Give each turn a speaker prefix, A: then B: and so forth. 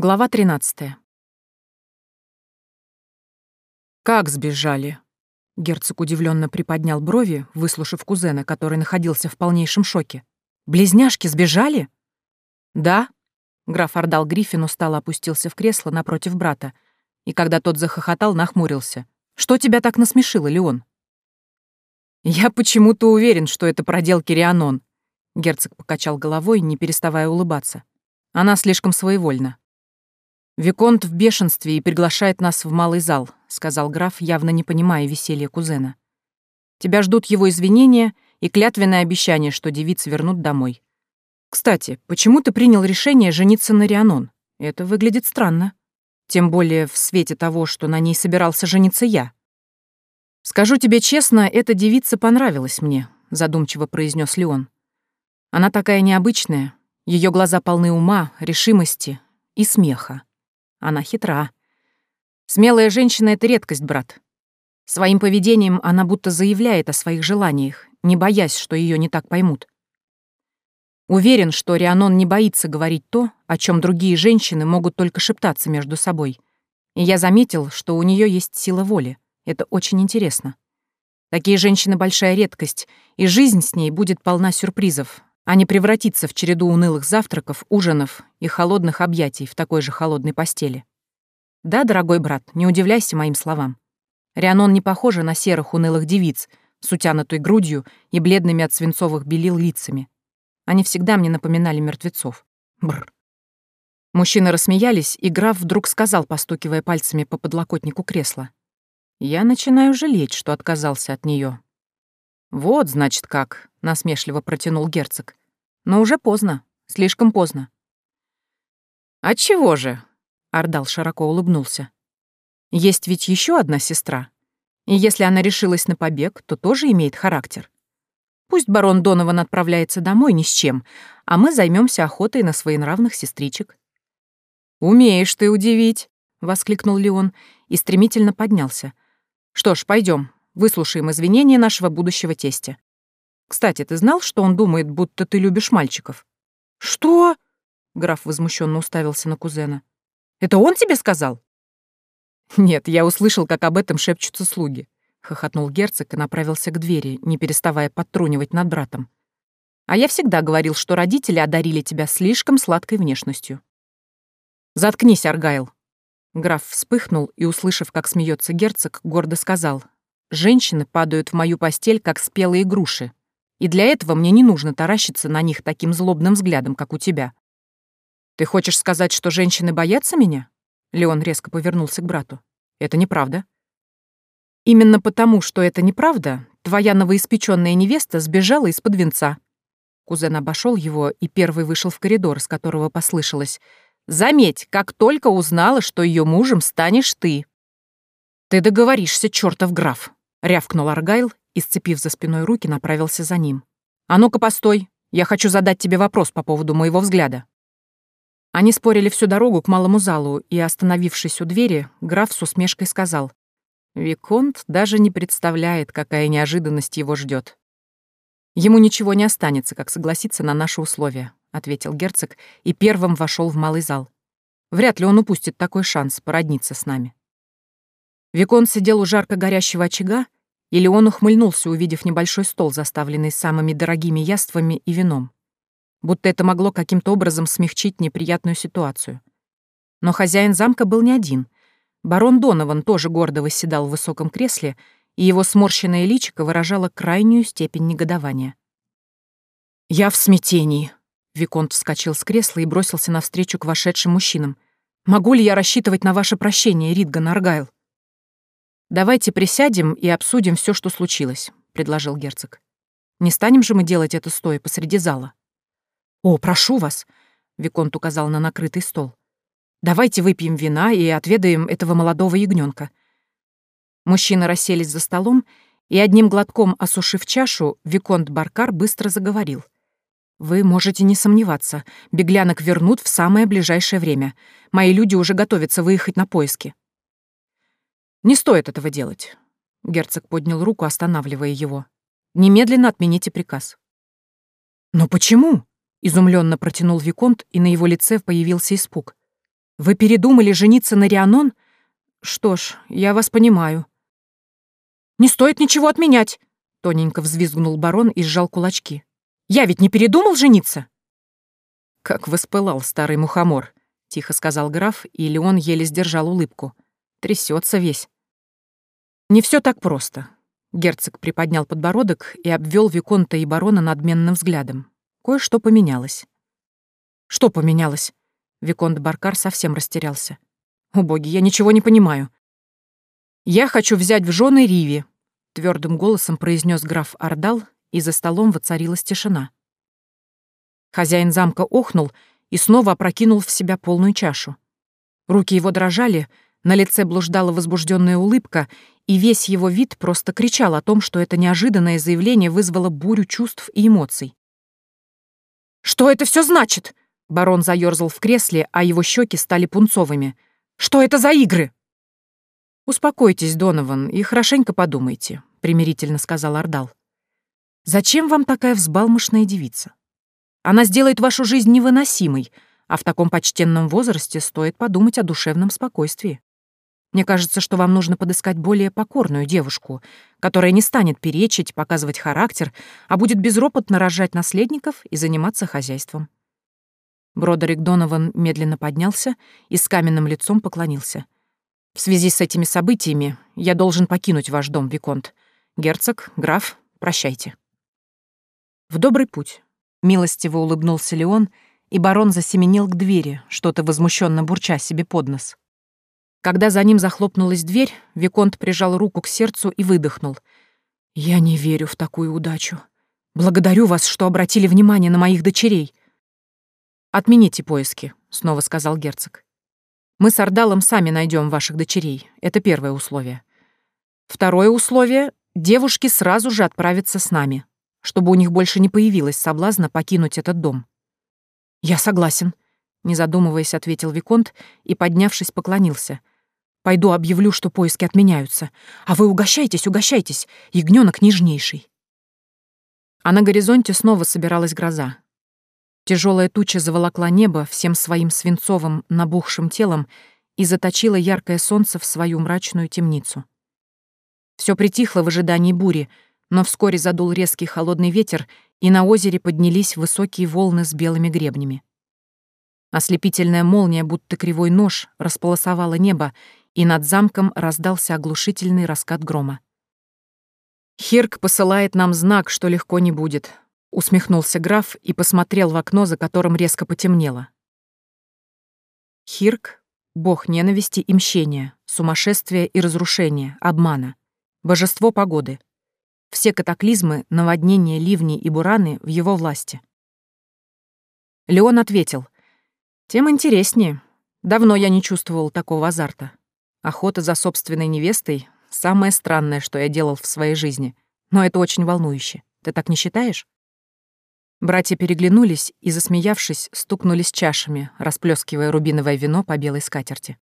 A: Глава 13. «Как сбежали?» Герцог удивленно приподнял брови, выслушав кузена, который находился в полнейшем шоке. «Близняшки сбежали?» «Да». Граф Ордал Гриффин устало опустился в кресло напротив брата, и когда тот захохотал, нахмурился. «Что тебя так насмешило, Леон?» «Я почему-то уверен, что это проделки Рианон», — герцог покачал головой, не переставая улыбаться. «Она слишком своевольна». «Виконт в бешенстве и приглашает нас в малый зал», — сказал граф, явно не понимая веселья кузена. «Тебя ждут его извинения и клятвенное обещание, что девиц вернут домой. Кстати, почему ты принял решение жениться на Рианон? Это выглядит странно. Тем более в свете того, что на ней собирался жениться я». «Скажу тебе честно, эта девица понравилась мне», — задумчиво произнес Леон. «Она такая необычная, ее глаза полны ума, решимости и смеха. Она хитра. Смелая женщина — это редкость, брат. Своим поведением она будто заявляет о своих желаниях, не боясь, что ее не так поймут. Уверен, что Рианон не боится говорить то, о чем другие женщины могут только шептаться между собой. И я заметил, что у нее есть сила воли. Это очень интересно. Такие женщины — большая редкость, и жизнь с ней будет полна сюрпризов, а не превратиться в череду унылых завтраков, ужинов и холодных объятий в такой же холодной постели. Да, дорогой брат, не удивляйся моим словам. Рианон не похожа на серых унылых девиц с утянутой грудью и бледными от свинцовых белил лицами. Они всегда мне напоминали мертвецов. Бррр. Мужчины рассмеялись, и граф вдруг сказал, постукивая пальцами по подлокотнику кресла. «Я начинаю жалеть, что отказался от нее. «Вот, значит, как», — насмешливо протянул герцог. Но уже поздно, слишком поздно. «Отчего же?» — Ардал широко улыбнулся. «Есть ведь еще одна сестра. И если она решилась на побег, то тоже имеет характер. Пусть барон Донован отправляется домой ни с чем, а мы займемся охотой на своенравных сестричек». «Умеешь ты удивить!» — воскликнул Леон и стремительно поднялся. «Что ж, пойдем, выслушаем извинения нашего будущего тестя. Кстати, ты знал, что он думает, будто ты любишь мальчиков? Что? Граф возмущенно уставился на кузена. Это он тебе сказал? Нет, я услышал, как об этом шепчутся слуги. Хохотнул герцог и направился к двери, не переставая подтрунивать над братом. А я всегда говорил, что родители одарили тебя слишком сладкой внешностью. Заткнись, Аргайл. Граф вспыхнул и, услышав, как смеется герцог, гордо сказал. Женщины падают в мою постель, как спелые груши, и для этого мне не нужно таращиться на них таким злобным взглядом, как у тебя. Ты хочешь сказать, что женщины боятся меня? Леон резко повернулся к брату. Это неправда. Именно потому, что это неправда, твоя новоиспеченная невеста сбежала из-под венца. Кузен обошел его и первый вышел в коридор, с которого послышалось. «Заметь, как только узнала, что ее мужем станешь ты». «Ты договоришься, чертов граф», — рявкнул Аргайл и, сцепив за спиной руки, направился за ним. «А ну-ка, постой! Я хочу задать тебе вопрос по поводу моего взгляда». Они спорили всю дорогу к малому залу, и, остановившись у двери, граф с усмешкой сказал, «Виконт даже не представляет, какая неожиданность его ждет. «Ему ничего не останется, как согласиться на наши условия», — ответил герцог и первым вошел в малый зал. «Вряд ли он упустит такой шанс породниться с нами». Виконт сидел у жарко горящего очага или он ухмыльнулся, увидев небольшой стол, заставленный самыми дорогими яствами и вином. Будто это могло каким-то образом смягчить неприятную ситуацию. Но хозяин замка был не один. Барон Донован тоже гордо восседал в высоком кресле, и его сморщенное личико выражало крайнюю степень негодования. «Я в смятении», — Виконт вскочил с кресла и бросился навстречу к вошедшим мужчинам. «Могу ли я рассчитывать на ваше прощение, Ридган Аргайл?» «Давайте присядем и обсудим все, что случилось», — предложил герцог. «Не станем же мы делать это стоя посреди зала?» «О, прошу вас», — Виконт указал на накрытый стол. «Давайте выпьем вина и отведаем этого молодого ягненка. Мужчины расселись за столом, и одним глотком осушив чашу, Виконт Баркар быстро заговорил. «Вы можете не сомневаться, беглянок вернут в самое ближайшее время. Мои люди уже готовятся выехать на поиски». Не стоит этого делать. Герцог поднял руку, останавливая его. Немедленно отмените приказ. Но почему? Изумленно протянул Виконт, и на его лице появился испуг. Вы передумали жениться на Рианон? Что ж, я вас понимаю. Не стоит ничего отменять, тоненько взвизгнул барон и сжал кулачки. Я ведь не передумал жениться. Как воспылал старый мухомор, тихо сказал граф, и Леон еле сдержал улыбку. Трясется весь. Не все так просто. Герцог приподнял подбородок и обвел Виконта и барона надменным взглядом. Кое-что поменялось. Что поменялось? Виконт Баркар совсем растерялся. О я ничего не понимаю. Я хочу взять в жены Риви, твердым голосом произнес граф Ардал, и за столом воцарилась тишина. Хозяин замка охнул и снова опрокинул в себя полную чашу. Руки его дрожали, на лице блуждала возбужденная улыбка, и весь его вид просто кричал о том, что это неожиданное заявление вызвало бурю чувств и эмоций. «Что это все значит?» Барон заерзал в кресле, а его щеки стали пунцовыми. «Что это за игры?» «Успокойтесь, Донован, и хорошенько подумайте», — примирительно сказал Ардал. «Зачем вам такая взбалмошная девица? Она сделает вашу жизнь невыносимой, а в таком почтенном возрасте стоит подумать о душевном спокойствии. Мне кажется, что вам нужно подыскать более покорную девушку, которая не станет перечить, показывать характер, а будет безропотно рожать наследников и заниматься хозяйством. Бродерик Донован медленно поднялся и с каменным лицом поклонился. «В связи с этими событиями я должен покинуть ваш дом, Виконт. Герцог, граф, прощайте». «В добрый путь», — милостиво улыбнулся Леон, и барон засеменил к двери, что-то возмущенно бурча себе под нос. Когда за ним захлопнулась дверь, Виконт прижал руку к сердцу и выдохнул. «Я не верю в такую удачу. Благодарю вас, что обратили внимание на моих дочерей». «Отмените поиски», — снова сказал герцог. «Мы с Ордалом сами найдем ваших дочерей. Это первое условие. Второе условие — девушки сразу же отправятся с нами, чтобы у них больше не появилось соблазна покинуть этот дом». «Я согласен», — не задумываясь, ответил Виконт и, поднявшись, поклонился. Пойду объявлю, что поиски отменяются. А вы угощайтесь, угощайтесь, ягнёнок нежнейший. А на горизонте снова собиралась гроза. Тяжелая туча заволокла небо всем своим свинцовым, набухшим телом и заточила яркое солнце в свою мрачную темницу. Все притихло в ожидании бури, но вскоре задул резкий холодный ветер, и на озере поднялись высокие волны с белыми гребнями. Ослепительная молния, будто кривой нож, располосовала небо, и над замком раздался оглушительный раскат грома. «Хирк посылает нам знак, что легко не будет», — усмехнулся граф и посмотрел в окно, за которым резко потемнело. Хирк — бог ненависти и мщения, сумасшествия и разрушения, обмана, божество погоды. Все катаклизмы, наводнения, ливни и бураны в его власти. Леон ответил, «Тем интереснее. Давно я не чувствовал такого азарта. Охота за собственной невестой — самое странное, что я делал в своей жизни. Но это очень волнующе. Ты так не считаешь? Братья переглянулись и, засмеявшись, стукнулись чашами, расплескивая рубиновое вино по белой скатерти.